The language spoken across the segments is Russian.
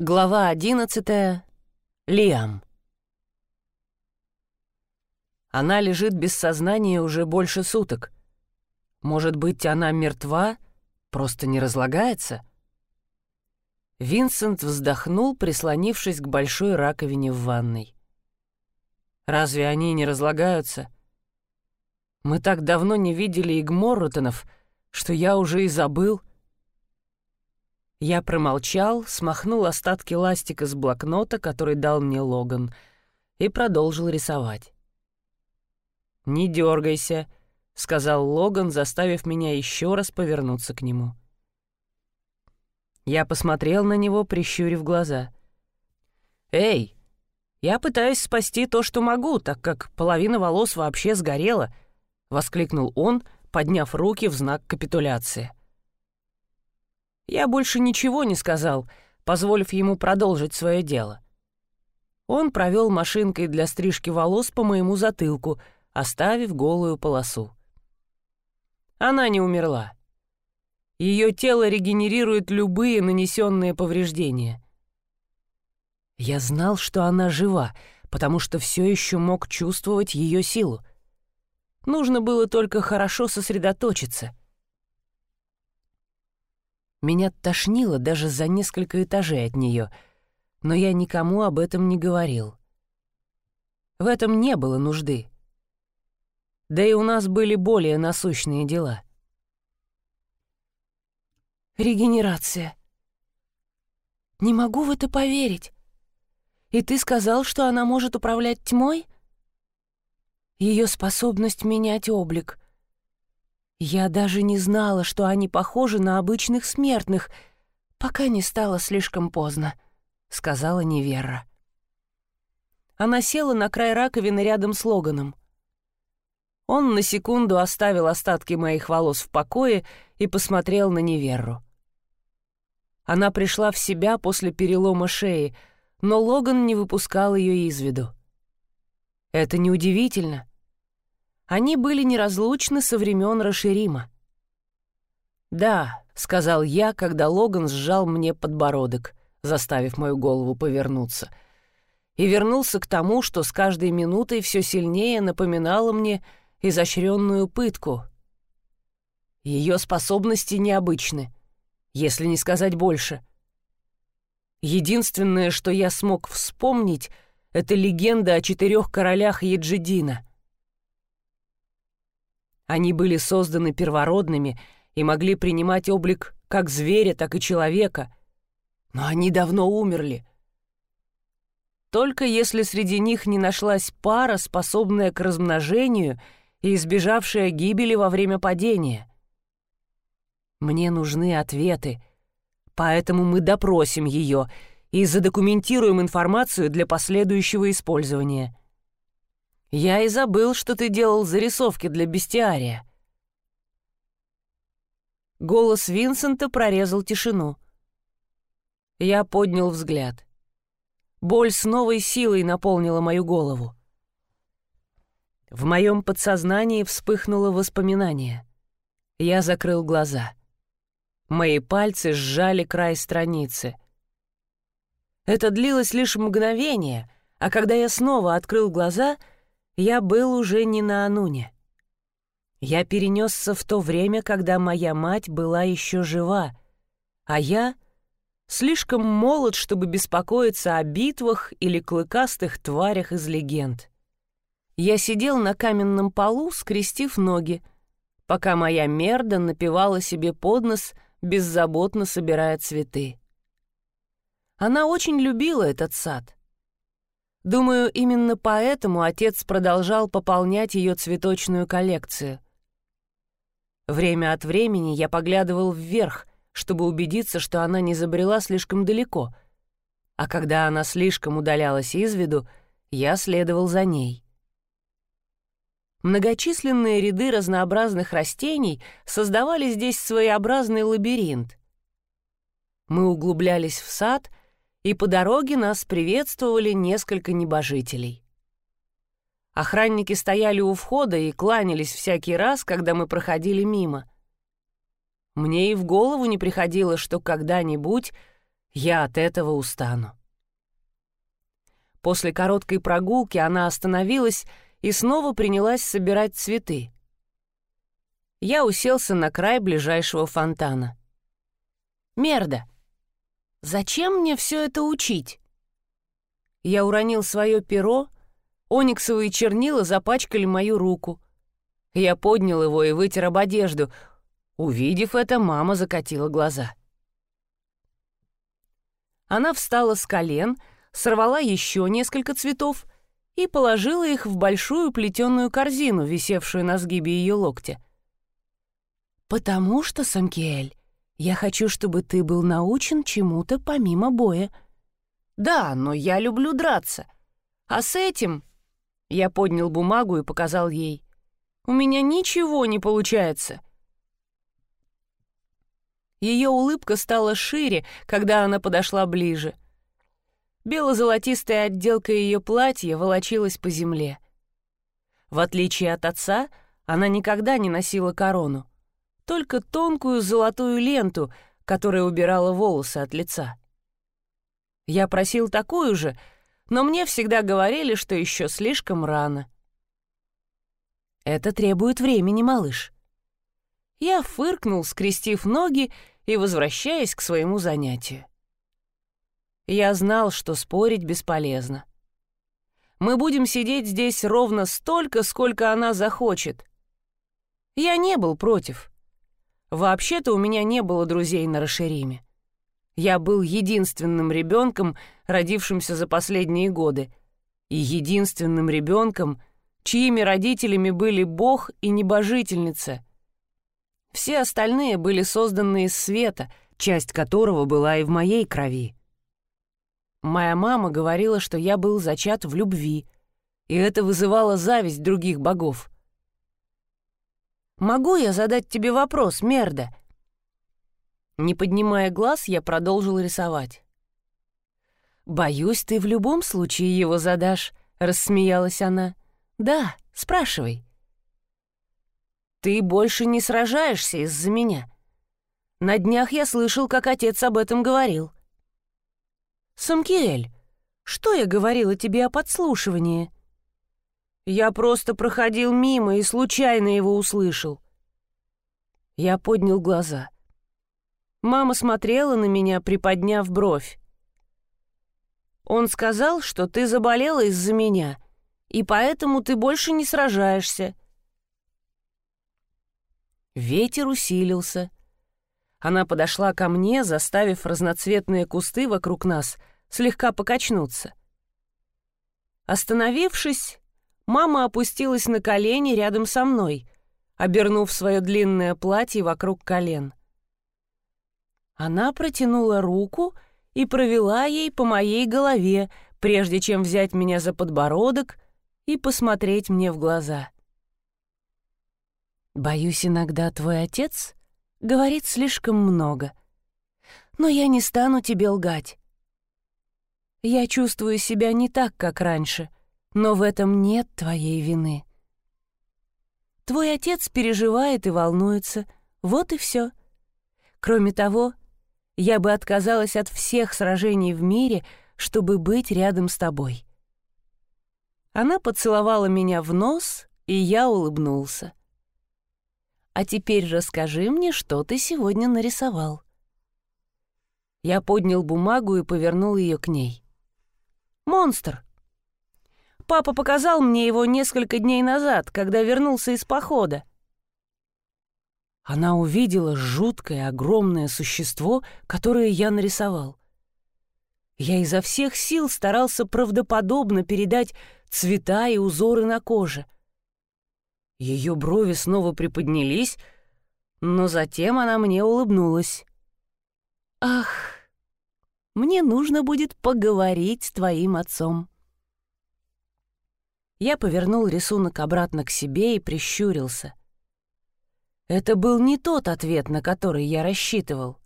Глава одиннадцатая. Лиам. Она лежит без сознания уже больше суток. Может быть, она мертва, просто не разлагается? Винсент вздохнул, прислонившись к большой раковине в ванной. Разве они не разлагаются? Мы так давно не видели Игморрутонов, что я уже и забыл — я промолчал, смахнул остатки ластика с блокнота, который дал мне Логан, и продолжил рисовать. «Не дергайся», — сказал Логан, заставив меня еще раз повернуться к нему. Я посмотрел на него, прищурив глаза. «Эй, я пытаюсь спасти то, что могу, так как половина волос вообще сгорела», — воскликнул он, подняв руки в знак капитуляции. Я больше ничего не сказал, позволив ему продолжить свое дело. Он провел машинкой для стрижки волос по моему затылку, оставив голую полосу. Она не умерла. Ее тело регенерирует любые нанесенные повреждения. Я знал, что она жива, потому что все еще мог чувствовать ее силу. Нужно было только хорошо сосредоточиться — меня тошнило даже за несколько этажей от нее, но я никому об этом не говорил. В этом не было нужды. Да и у нас были более насущные дела. Регенерация. Не могу в это поверить. И ты сказал, что она может управлять тьмой? Ее способность менять облик — я даже не знала, что они похожи на обычных смертных, пока не стало слишком поздно, — сказала Неверра. Она села на край раковины рядом с Логаном. Он на секунду оставил остатки моих волос в покое и посмотрел на Неверру. Она пришла в себя после перелома шеи, но Логан не выпускал ее из виду. Это неудивительно. Они были неразлучны со времен Раширима. «Да», — сказал я, когда Логан сжал мне подбородок, заставив мою голову повернуться, и вернулся к тому, что с каждой минутой все сильнее напоминало мне изощренную пытку. Ее способности необычны, если не сказать больше. Единственное, что я смог вспомнить, — это легенда о четырех королях Еджидина — они были созданы первородными и могли принимать облик как зверя, так и человека. Но они давно умерли. Только если среди них не нашлась пара, способная к размножению и избежавшая гибели во время падения. Мне нужны ответы, поэтому мы допросим ее и задокументируем информацию для последующего использования. Я и забыл, что ты делал зарисовки для бестиария. Голос Винсента прорезал тишину. Я поднял взгляд. Боль с новой силой наполнила мою голову. В моем подсознании вспыхнуло воспоминание. Я закрыл глаза. Мои пальцы сжали край страницы. Это длилось лишь мгновение, а когда я снова открыл глаза — я был уже не на Ануне. Я перенесся в то время, когда моя мать была еще жива, а я слишком молод, чтобы беспокоиться о битвах или клыкастых тварях из легенд. Я сидел на каменном полу, скрестив ноги, пока моя мерда напевала себе под нос, беззаботно собирая цветы. Она очень любила этот сад. Думаю, именно поэтому отец продолжал пополнять ее цветочную коллекцию. Время от времени я поглядывал вверх, чтобы убедиться, что она не забрела слишком далеко, а когда она слишком удалялась из виду, я следовал за ней. Многочисленные ряды разнообразных растений создавали здесь своеобразный лабиринт. Мы углублялись в сад — и по дороге нас приветствовали несколько небожителей. Охранники стояли у входа и кланялись всякий раз, когда мы проходили мимо. Мне и в голову не приходило, что когда-нибудь Я от этого устану. После короткой прогулки она остановилась и снова принялась собирать цветы. Я уселся на край ближайшего фонтана. «Мерда, зачем мне все это учить?» Я уронил свое перо, ониксовые чернила запачкали мою руку. Я поднял его и вытер об одежду. Увидев это, мама закатила глаза. Она встала с колен, сорвала еще несколько цветов и положила их в большую плетеную корзину, висевшую на сгибе ее локтя. «Потому что, Самкиэль, я хочу, чтобы ты был научен чему-то помимо боя. Да, но я люблю драться. А с этим...» Я поднял бумагу и показал ей. «У меня ничего не получается». Ее улыбка стала шире, когда она подошла ближе. Бело-золотистая отделка ее платья волочилась по земле. В отличие от отца, она никогда не носила корону, только тонкую золотую ленту, которая убирала волосы от лица. Я просил такую же, но мне всегда говорили, что еще слишком рано. «Это требует времени, малыш», я фыркнул, скрестив ноги и возвращаясь к своему занятию. Я знал, что спорить бесполезно. Мы будем сидеть здесь ровно столько, сколько она захочет. Я не был против. Вообще-то у меня не было друзей на Рашериме. Я был единственным ребенком, родившимся за последние годы, и единственным ребенком, чьими родителями были Бог и небожительница — все остальные были созданы из света, часть которого была и в моей крови. Моя мама говорила, что я был зачат в любви, и это вызывало зависть других богов. «Могу я задать тебе вопрос, Мерда?» Не поднимая глаз, я продолжил рисовать. «Боюсь, ты в любом случае его задашь», — рассмеялась она. «Да, спрашивай». Ты больше не сражаешься из-за меня. На днях я слышал, как отец об этом говорил. Самкиэль, что я говорила тебе о подслушивании? Я просто проходил мимо и случайно его услышал. Я поднял глаза. Мама смотрела на меня, приподняв бровь. Он сказал, что ты заболела из-за меня, и поэтому ты больше не сражаешься. Ветер усилился. Она подошла ко мне, заставив разноцветные кусты вокруг нас слегка покачнуться. Остановившись, мама опустилась на колени рядом со мной, обернув свое длинное платье вокруг колен. Она протянула руку и провела ей по моей голове, прежде чем взять меня за подбородок и посмотреть мне в глаза. Боюсь, иногда твой отец говорит слишком много. Но я не стану тебе лгать. Я чувствую себя не так, как раньше, но в этом нет твоей вины. Твой отец переживает и волнуется, вот и все. Кроме того, я бы отказалась от всех сражений в мире, чтобы быть рядом с тобой. Она поцеловала меня в нос, и я улыбнулся. А теперь расскажи мне, что ты сегодня нарисовал». Я поднял бумагу и повернул ее к ней. «Монстр!» Папа показал мне его несколько дней назад, когда вернулся из похода. Она увидела жуткое, огромное существо, которое я нарисовал. Я изо всех сил старался правдоподобно передать цвета и узоры на коже — ее брови снова приподнялись, но затем она мне улыбнулась. «Ах, мне нужно будет поговорить с твоим отцом». Я повернул рисунок обратно к себе и прищурился. Это был не тот ответ, на который я рассчитывал.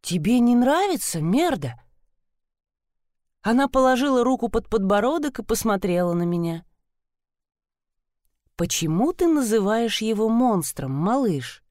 «Тебе не нравится, Мерда?» Она положила руку под подбородок и посмотрела на меня. Почему ты называешь его монстром, малыш?»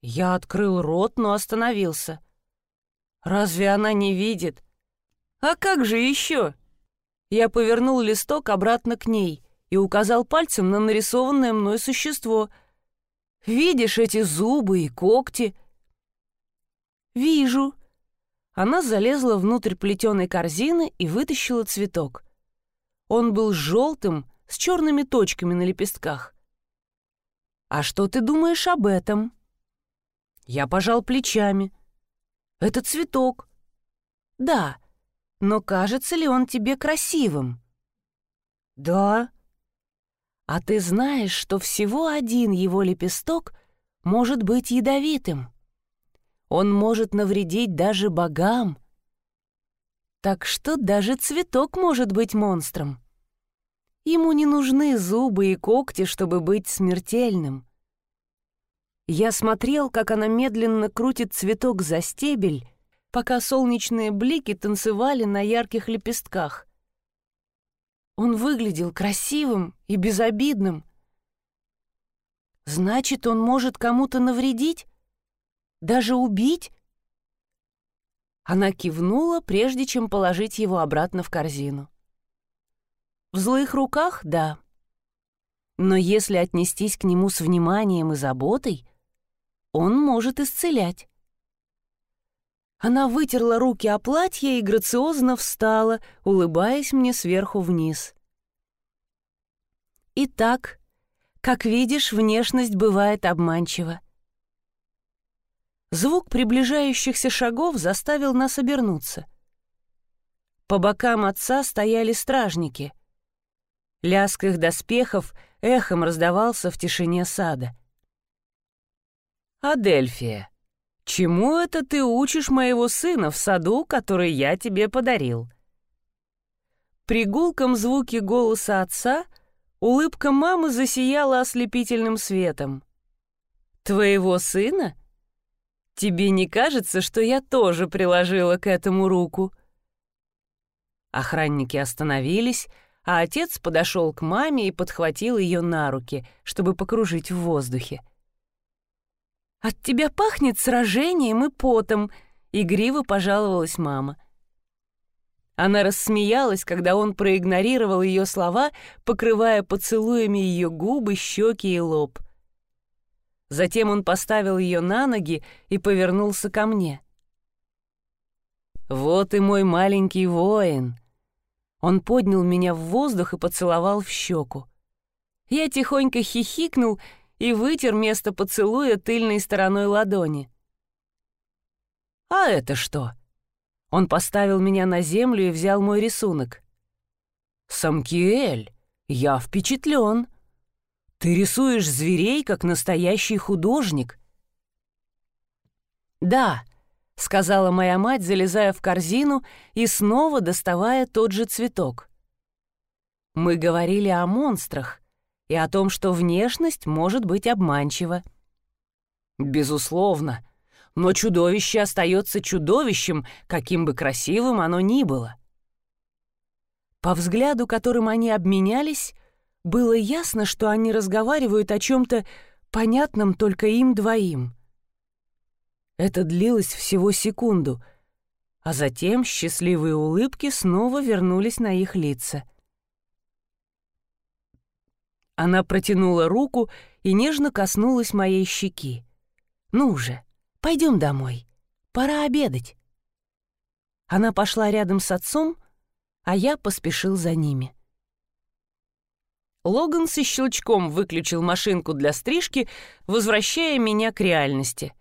Я открыл рот, но остановился. Разве она не видит? А как же еще? Я повернул листок обратно к ней и указал пальцем на нарисованное мной существо. «Видишь эти зубы и когти?» «Вижу». Она залезла внутрь плетеной корзины и вытащила цветок. Он был желтым, с черными точками на лепестках. «А что ты думаешь об этом?» Я пожал плечами. «Это цветок». «Да, но кажется ли он тебе красивым?» «Да». «А ты знаешь, что всего один его лепесток может быть ядовитым? Он может навредить даже богам. Так что даже цветок может быть монстром. Ему не нужны зубы и когти, чтобы быть смертельным. Я смотрел, как она медленно крутит цветок за стебель, пока солнечные блики танцевали на ярких лепестках. Он выглядел красивым и безобидным. Значит, он может кому-то навредить? Даже убить? Она кивнула, прежде чем положить его обратно в корзину. В злых руках — да. Но если отнестись к нему с вниманием и заботой, он может исцелять. Она вытерла руки о платье и грациозно встала, улыбаясь мне сверху вниз. Итак, как видишь, внешность бывает обманчива. Звук приближающихся шагов заставил нас обернуться. По бокам отца стояли стражники. Лязг их доспехов эхом раздавался в тишине сада. «Адельфия», «Чему это ты учишь моего сына в саду, который я тебе подарил?» При гулком звуке голоса отца улыбка мамы засияла ослепительным светом. «Твоего сына? Тебе не кажется, что я тоже приложила к этому руку?» Охранники остановились, а отец подошел к маме и подхватил ее на руки, чтобы покружить в воздухе. «От тебя пахнет сражением и потом», — игриво пожаловалась мама. Она рассмеялась, когда он проигнорировал ее слова, покрывая поцелуями ее губы, щеки и лоб. Затем он поставил ее на ноги и повернулся ко мне. «Вот и мой маленький воин!» Он поднял меня в воздух и поцеловал в щеку. Я тихонько хихикнул и вытер место поцелуя тыльной стороной ладони. «А это что?» Он поставил меня на землю и взял мой рисунок. «Самкиэль, я впечатлен. Ты рисуешь зверей, как настоящий художник». «Да», — сказала моя мать, залезая в корзину и снова доставая тот же цветок. «Мы говорили о монстрах, и о том, что внешность может быть обманчива. Безусловно, но чудовище остается чудовищем, каким бы красивым оно ни было. По взгляду, которым они обменялись, было ясно, что они разговаривают о чем-то понятном только им двоим. Это длилось всего секунду, а затем счастливые улыбки снова вернулись на их лица — она протянула руку и нежно коснулась моей щеки. «Ну же, пойдем домой. Пора обедать». Она пошла рядом с отцом, а я поспешил за ними. Логан со щелчком выключил машинку для стрижки, возвращая меня к реальности.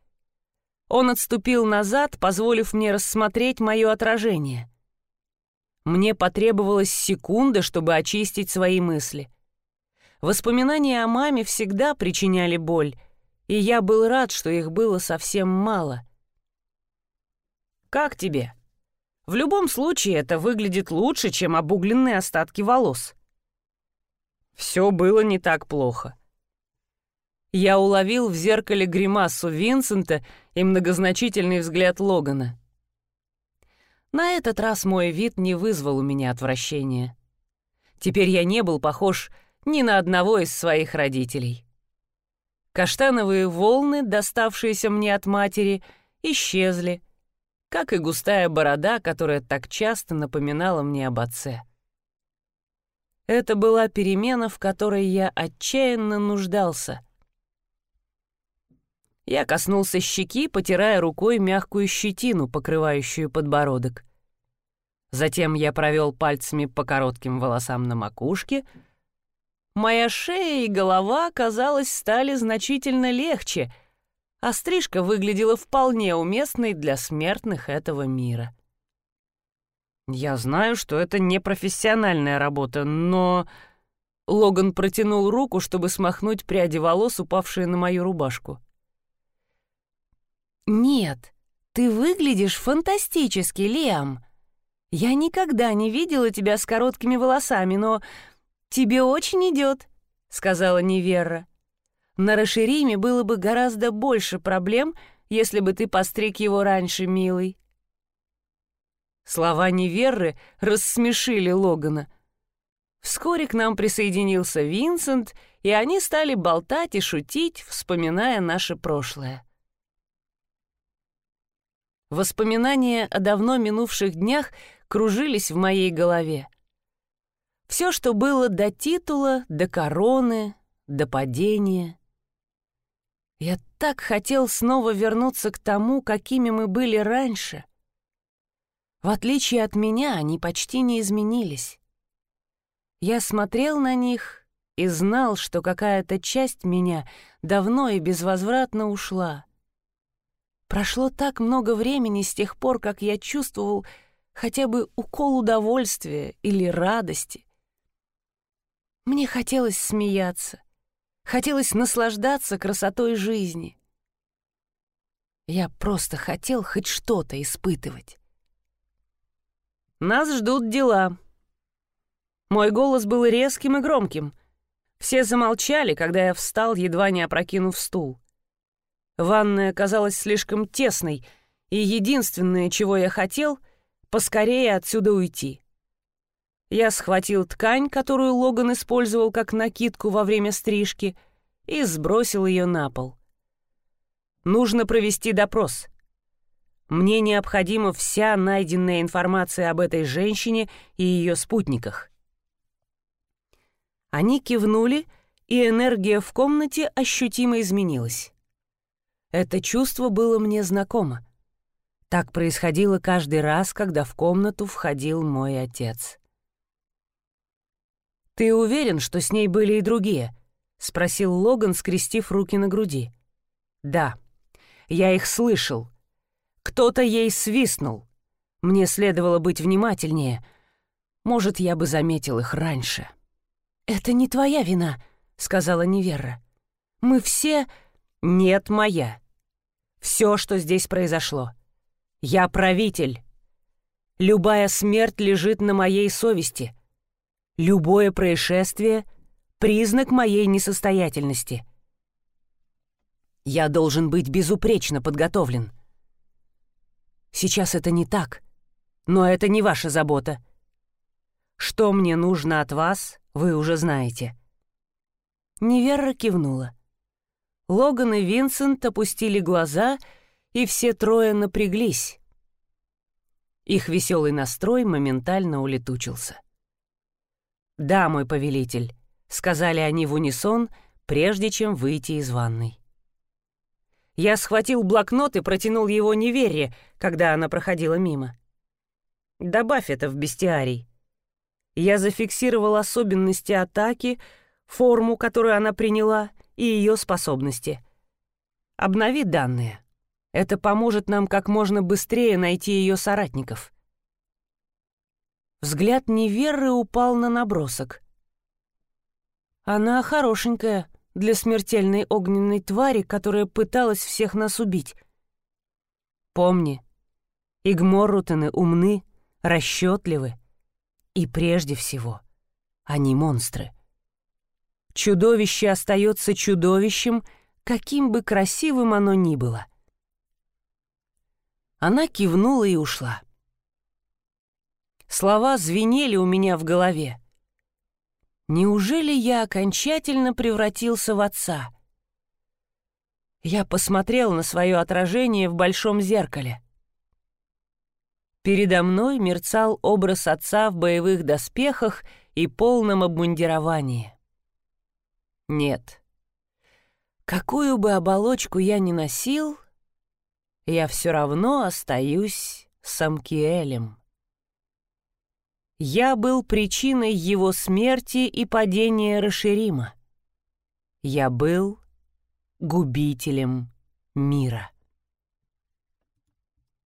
Он отступил назад, позволив мне рассмотреть мое отражение. Мне потребовалась секунда, чтобы очистить свои мысли. Воспоминания о маме всегда причиняли боль, и я был рад, что их было совсем мало. «Как тебе?» В любом случае это выглядит лучше, чем обугленные остатки волос. Все было не так плохо. Я уловил в зеркале гримасу Винсента и многозначительный взгляд Логана. На этот раз мой вид не вызвал у меня отвращения. Теперь я не был похож ни на одного из своих родителей. Каштановые волны, доставшиеся мне от матери, исчезли, как и густая борода, которая так часто напоминала мне об отце. Это была перемена, в которой я отчаянно нуждался. Я коснулся щеки, потирая рукой мягкую щетину, покрывающую подбородок. Затем я провел пальцами по коротким волосам на макушке. Моя шея и голова, казалось, стали значительно легче, а стрижка выглядела вполне уместной для смертных этого мира. Я знаю, что это не профессиональная работа, но... Логан протянул руку, чтобы смахнуть пряди волос, упавшие на мою рубашку. «Нет, ты выглядишь фантастически, Лиам. Я никогда не видела тебя с короткими волосами, но тебе очень идет», — сказала Неверра. «На Рашириме было бы гораздо больше проблем, если бы ты постриг его раньше, милый». Слова Неверры рассмешили Логана. Вскоре к нам присоединился Винсент, и они стали болтать и шутить, вспоминая наше прошлое. Воспоминания о давно минувших днях кружились в моей голове. Все, что было до титула, до короны, до падения. Я так хотел снова вернуться к тому, какими мы были раньше — в отличие от меня, они почти не изменились. Я смотрел на них и знал, что какая-то часть меня давно и безвозвратно ушла. Прошло так много времени с тех пор, как я чувствовал хотя бы укол удовольствия или радости. Мне хотелось смеяться, хотелось наслаждаться красотой жизни. Я просто хотел хоть что-то испытывать. Нас ждут дела». Мой голос был резким и громким. Все замолчали, когда я встал, едва не опрокинув стул. Ванная казалась слишком тесной, и единственное, чего я хотел, поскорее отсюда уйти. Я схватил ткань, которую Логан использовал как накидку во время стрижки, и сбросил ее на пол. Нужно провести допрос. Мне необходима вся найденная информация об этой женщине и ее спутниках. Они кивнули, и энергия в комнате ощутимо изменилась. Это чувство было мне знакомо. Так происходило каждый раз, когда в комнату входил мой отец. «Ты уверен, что с ней были и другие?» — спросил Логан, скрестив руки на груди. «Да, я их слышал», кто-то ей свистнул. Мне следовало быть внимательнее. Может, я бы заметил их раньше. «Это не твоя вина», — сказала Невера. «Мы все...» «Нет, моя. Все, что здесь произошло. Я правитель. Любая смерть лежит на моей совести. Любое происшествие — признак моей несостоятельности. Я должен быть безупречно подготовлен. Сейчас это не так, но это не ваша забота. Что мне нужно от вас, вы уже знаете». Невера кивнула. Логан и Винсент опустили глаза, и все трое напряглись. Их веселый настрой моментально улетучился. «Да, мой повелитель», — сказали они в унисон, прежде чем выйти из ванной. Я схватил блокнот и протянул его неверие, когда она проходила мимо. Добавь это в бестиарий. Я зафиксировал особенности атаки, форму, которую она приняла, и ее способности. Обнови данные. Это поможет нам как можно быстрее найти ее соратников. Взгляд неверы упал на набросок. Она хорошенькая, для смертельной огненной твари, которая пыталась всех нас убить. Помни, игморрутены умны, расчетливы, и прежде всего они монстры. Чудовище остается чудовищем, каким бы красивым оно ни было. Она кивнула и ушла. Слова звенели у меня в голове. Неужели я окончательно превратился в отца? Я посмотрел на свое отражение в большом зеркале. Передо мной мерцал образ отца в боевых доспехах и полном обмундировании. Нет. Какую бы оболочку я ни носил, я все равно остаюсь Самкиэлем. Я был причиной его смерти и падения Рашерима. Я был губителем мира.